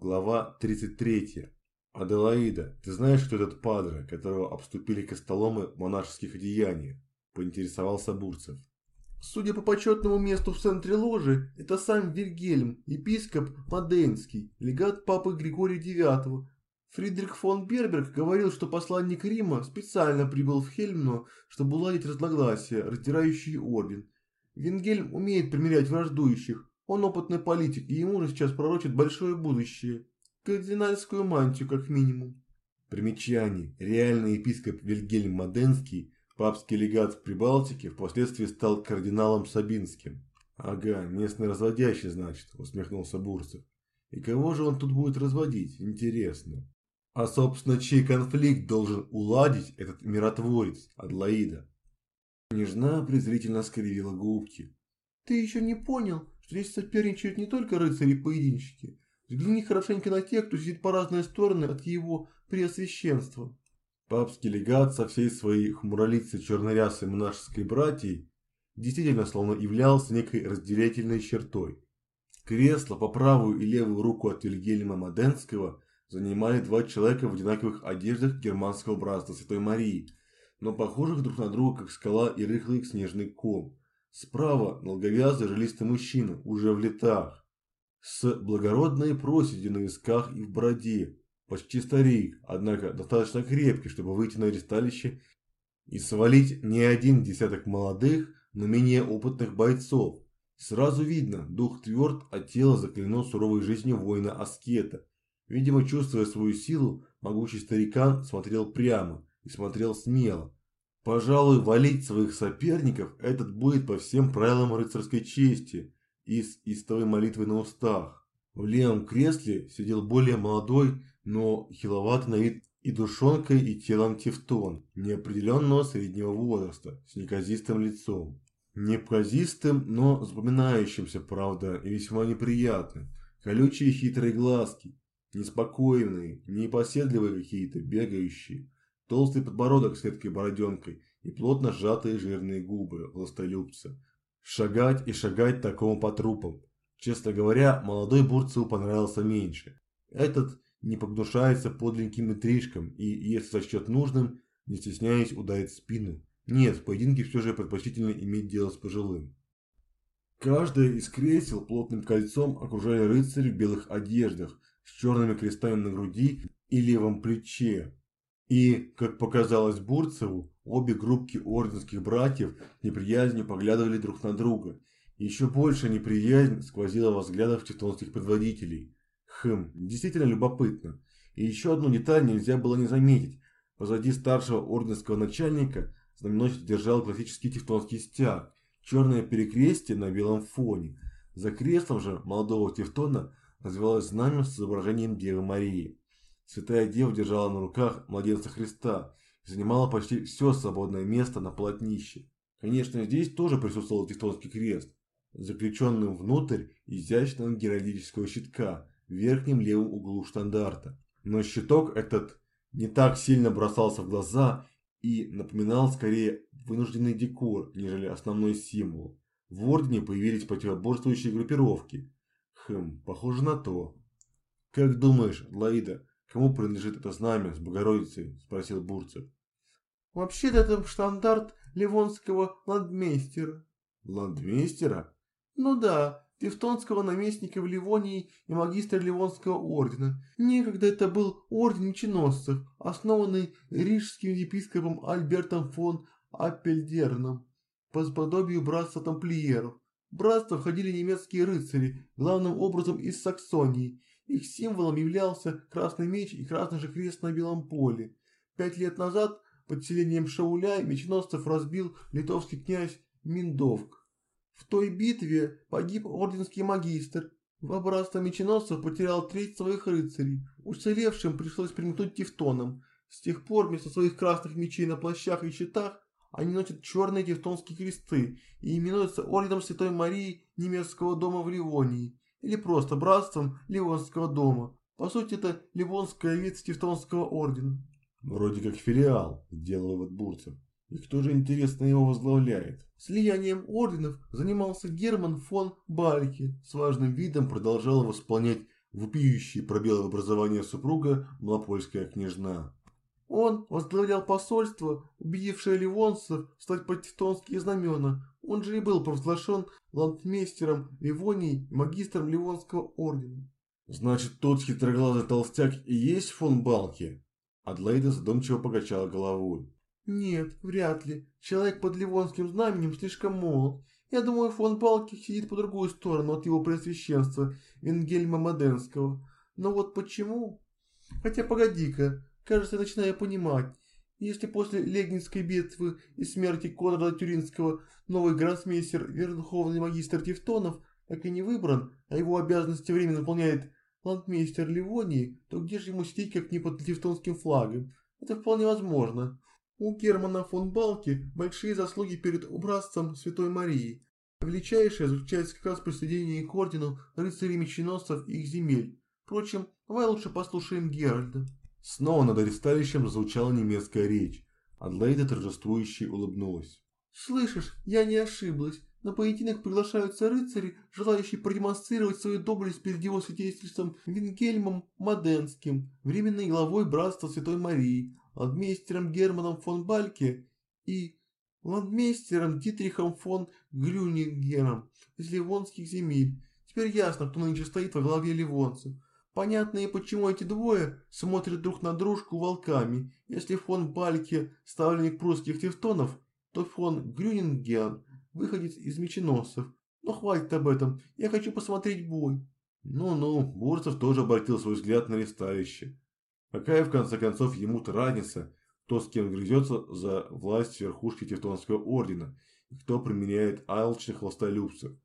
Глава 33. Аделаида, ты знаешь, кто этот падре, которого обступили костоломы монашеских одеяний? Поинтересовался Бурцев. Судя по почетному месту в центре ложи, это сам Вильгельм, епископ Маденский, легат папы Григория IX. Фридрих фон Берберг говорил, что посланник Рима специально прибыл в Хельмно, чтобы уладить разногласия, раздирающие орден. Вильгельм умеет примирять враждующих, он опытный политик, и ему же сейчас пророчит большое будущее. Кардинальскую мантию, как минимум. Примечание. Реальный епископ Вильгельм Маденский, папский легат в Прибалтике, впоследствии стал кардиналом Сабинским. Ага, местный разводящий, значит, усмехнулся Бурцев. И кого же он тут будет разводить, интересно. А собственно, чей конфликт должен уладить этот миротворец, Адлаида? Княжна презрительно скривила губки. Ты еще не понял, Здесь соперничают не только рыцари-поединщики. Взгляни хорошенько на тех, кто сидит по разные стороны от его преосвященства. Папский легат со всей своей хмуролицей чернорясой монашеской братьей действительно словно являлся некой разделительной чертой. Кресло по правую и левую руку от Вильгельма Маденского занимали два человека в одинаковых одеждах германского братства Святой Марии, но похожих друг на друга как скала и рыхлый снежный ком. Справа долговязый жилистый мужчина, уже в летах, с благородной проседью на висках и в бороде. Почти старик, однако достаточно крепкий, чтобы выйти на аресталище и свалить не один десяток молодых, но менее опытных бойцов. Сразу видно, дух тверд, а тело заклено суровой жизнью воина-аскета. Видимо, чувствуя свою силу, могучий старикан смотрел прямо и смотрел смело, Пожалуй, валить своих соперников этот будет по всем правилам рыцарской чести и с истовой молитвой на устах. В левом кресле сидел более молодой, но хиловатый на вид и душонкой, и телом тевтон, неопределенного среднего возраста, с неказистым лицом. Неказистым, но запоминающимся, правда, и весьма неприятным. Колючие хитрые глазки, неспокойные, непоседливые какие-то, бегающие толстый подбородок с редкой бороденкой и плотно сжатые жирные губы властолюбца. Шагать и шагать такому по трупам. Честно говоря, молодой Бурцеву понравился меньше. Этот не погнушается подленьким интрижкам и, если сочтет нужным, не стесняясь ударить спину. Нет, в поединке все же предпочтительно иметь дело с пожилым. Каждое из кресел плотным кольцом окружали рыцари в белых одеждах с черными крестами на груди и левом плече, и, как показалось Бурцеву, обе группки орденских братьев неприязнью поглядывали друг на друга. Еще больше неприязнь сквозила во взглядах тевтонских предводителей. Хм, действительно любопытно. И еще одну деталь нельзя было не заметить. Позади старшего орденского начальника знаменосец держал классический тевтонский стяг, черное перекрестие на белом фоне. За креслом же молодого тевтона развивалось знамя с изображением Девы Марии. Святая Дева держала на руках младенца Христа и занимала почти все свободное место на полотнище. Конечно, здесь тоже присутствовал тевтонский крест, заключенным внутрь изящного геральдического щитка в верхнем левом углу штандарта. Но щиток этот не так сильно бросался в глаза и напоминал скорее вынужденный декор, нежели основной символ. В ордене появились противоборствующие группировки. Хм, похоже на то. Как думаешь, Лаида, Кому принадлежит это знамя с Богородицей? Спросил Бурцев. Вообще-то это штандарт Ливонского ландмейстера. Ландмейстера? Ну да, Тевтонского наместника в Ливонии и магистра Ливонского ордена. Некогда это был орден меченосцев, основанный рижским епископом Альбертом фон Аппельдерном по сподобию братства тамплиеров. В братство входили немецкие рыцари, главным образом из Саксонии, их символом являлся красный меч и красный же крест на белом поле. Пять лет назад под селением Шауля меченосцев разбил литовский князь Миндовк. В той битве погиб орденский магистр. В братство меченосцев потерял треть своих рыцарей. Уцелевшим пришлось примкнуть тевтонам. С тех пор вместо своих красных мечей на плащах и щитах они носят черные тевтонские кресты и именуются орденом Святой Марии немецкого дома в Ливонии или просто братством Ливонского дома. По сути, это Ливонская ветвь Тевтонского ордена. Вроде как филиал, сделал вывод Бурцев. И кто же, интересно, его возглавляет? Слиянием орденов занимался Герман фон Бальке. С важным видом продолжал восполнять вопиющий пробел в образовании супруга Малопольская княжна. Он возглавлял посольство, убедившее ливонцев стать под тевтонские знамена. Он же и был провозглашен ландмейстером Ливонии и магистром Ливонского ордена. Значит, тот хитроглазый толстяк и есть фон Балки? Адлейда задумчиво покачала головой. Нет, вряд ли. Человек под ливонским знаменем слишком молод. Я думаю, фон Балки сидит по другую сторону от его преосвященства Венгельма Моденского. Но вот почему? Хотя погоди-ка, Кажется, я начинаю понимать. Если после Легнинской битвы и смерти Конрада Тюринского новый гроссмейстер, верховный магистр Тевтонов, так и не выбран, а его обязанности временно выполняет ландмейстер Ливонии, то где же ему сидеть, как не под тевтонским флагом? Это вполне возможно. У Германа фон Балки большие заслуги перед образцем Святой Марии. Величайшее заключается как раз в присоединении к ордену рыцарей-меченосцев и их земель. Впрочем, давай лучше послушаем Геральда. Снова над аресталищем звучала немецкая речь. Адлейда торжествующе улыбнулась. «Слышишь, я не ошиблась. На поединок приглашаются рыцари, желающие продемонстрировать свою доблесть перед его святейством Вингельмом Маденским, временной главой Братства Святой Марии, ландмейстером Германом фон Бальке и ландмейстером Дитрихом фон Грюнингером из Ливонских земель. Теперь ясно, кто нынче стоит во главе ливонцев. Понятно и почему эти двое смотрят друг на дружку волками. Если фон Бальке ставленник прусских тевтонов, то фон Грюнинген выходит из меченосцев. Но хватит об этом, я хочу посмотреть бой. Ну-ну, Бурцев тоже обратил свой взгляд на ресталище. Какая в конце концов ему-то разница, кто с кем грызется за власть верхушки Тевтонского ордена и кто применяет алчных властолюбцев.